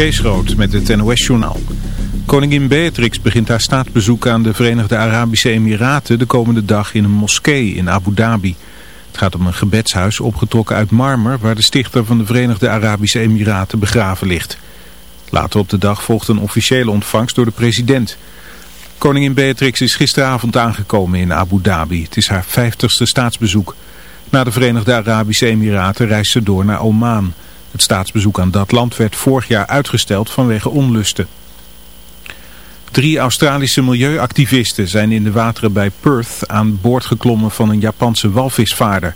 Kees Rood met het NOS-journaal. Koningin Beatrix begint haar staatsbezoek aan de Verenigde Arabische Emiraten de komende dag in een moskee in Abu Dhabi. Het gaat om een gebedshuis opgetrokken uit marmer waar de stichter van de Verenigde Arabische Emiraten begraven ligt. Later op de dag volgt een officiële ontvangst door de president. Koningin Beatrix is gisteravond aangekomen in Abu Dhabi. Het is haar vijftigste staatsbezoek. Na de Verenigde Arabische Emiraten reist ze door naar Oman... Het staatsbezoek aan dat land werd vorig jaar uitgesteld vanwege onlusten. Drie Australische milieuactivisten zijn in de wateren bij Perth aan boord geklommen van een Japanse walvisvaarder.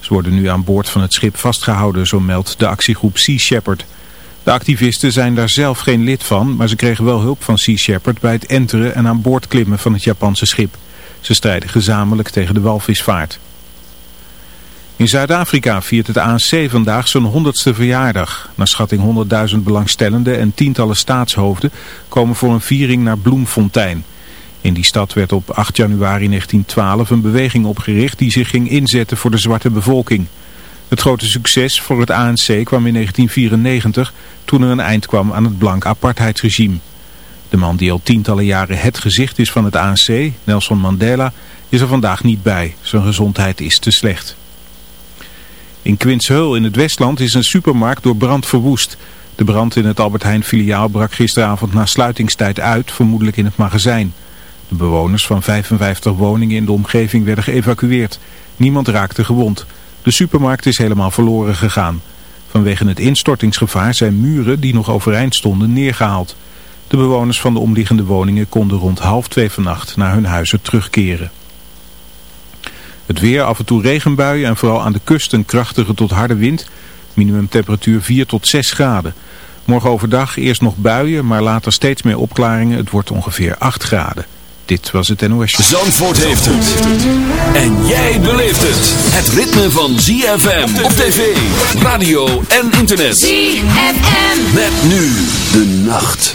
Ze worden nu aan boord van het schip vastgehouden, zo meldt de actiegroep Sea Shepherd. De activisten zijn daar zelf geen lid van, maar ze kregen wel hulp van Sea Shepherd bij het enteren en aan boord klimmen van het Japanse schip. Ze strijden gezamenlijk tegen de walvisvaart. In Zuid-Afrika viert het ANC vandaag zijn 100ste verjaardag. Naar schatting 100.000 belangstellenden en tientallen staatshoofden komen voor een viering naar Bloemfontein. In die stad werd op 8 januari 1912 een beweging opgericht die zich ging inzetten voor de zwarte bevolking. Het grote succes voor het ANC kwam in 1994 toen er een eind kwam aan het blank apartheidsregime. De man die al tientallen jaren het gezicht is van het ANC, Nelson Mandela, is er vandaag niet bij. Zijn gezondheid is te slecht. In Quinshul in het Westland is een supermarkt door brand verwoest. De brand in het Albert Heijn filiaal brak gisteravond na sluitingstijd uit, vermoedelijk in het magazijn. De bewoners van 55 woningen in de omgeving werden geëvacueerd. Niemand raakte gewond. De supermarkt is helemaal verloren gegaan. Vanwege het instortingsgevaar zijn muren die nog overeind stonden neergehaald. De bewoners van de omliggende woningen konden rond half twee vannacht naar hun huizen terugkeren. Het weer, af en toe regenbuien en vooral aan de kust een krachtige tot harde wind. Minimumtemperatuur 4 tot 6 graden. Morgen overdag eerst nog buien, maar later steeds meer opklaringen. Het wordt ongeveer 8 graden. Dit was het NOS. Zandvoort heeft het. En jij beleeft het. Het ritme van ZFM op tv, radio en internet. ZFM. Met nu de nacht.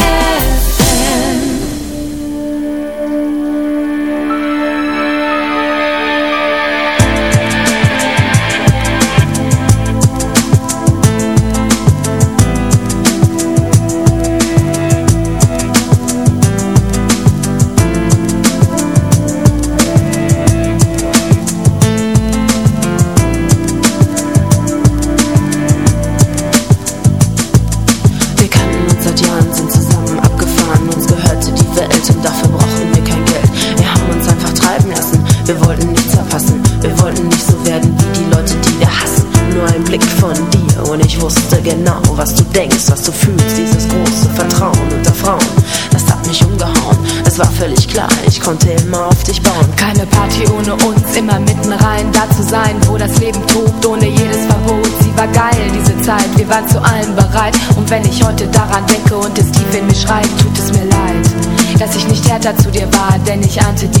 Denn ich ahnte die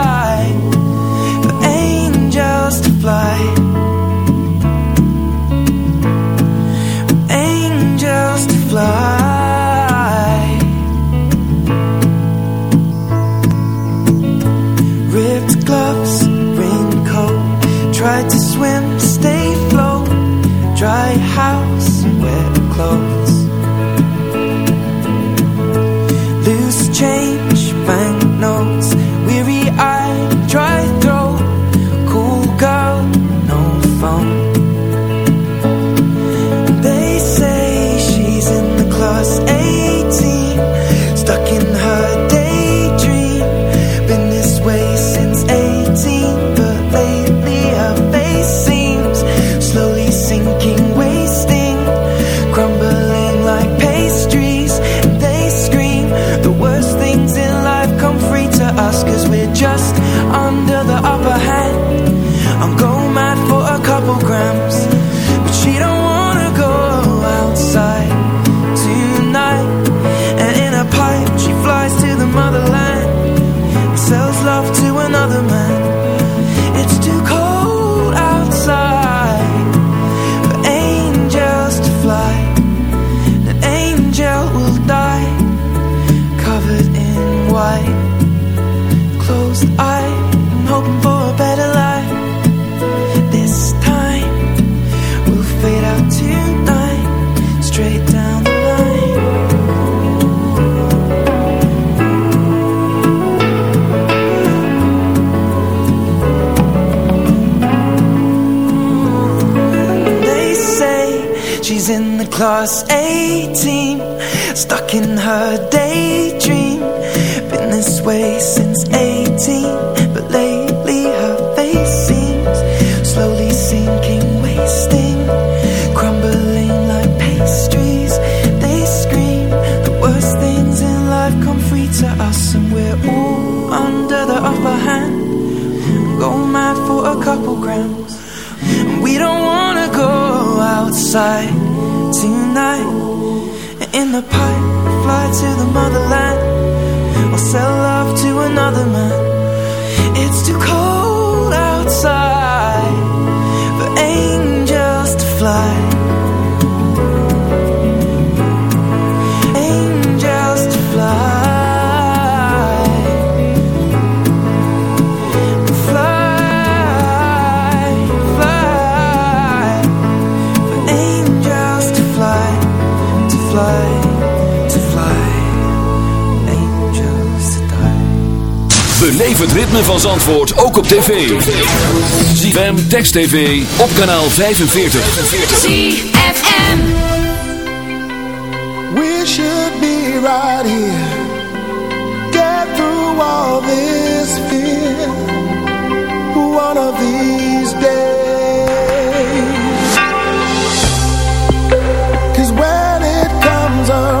fly. Angels to fly. Beleef het ritme van Zandvoort ook op tv. ZFM, Text TV, op kanaal 45. ZFM We should be right here. Get through all this fear. One of these days. Cause when it comes around.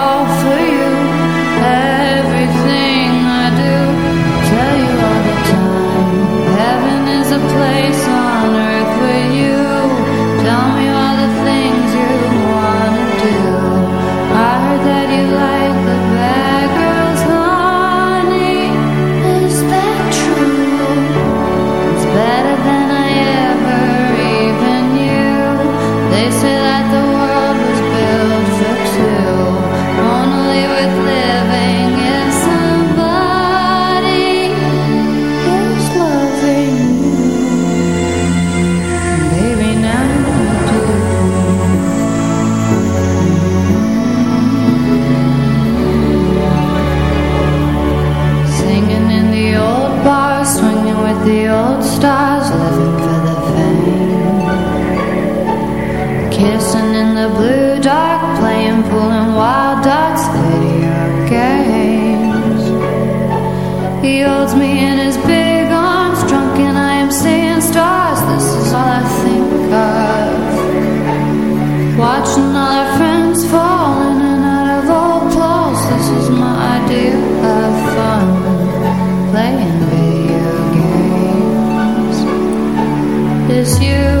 Watching all our friends fall in and out of old clothes. This is my idea of fun. Playing video games. It's you.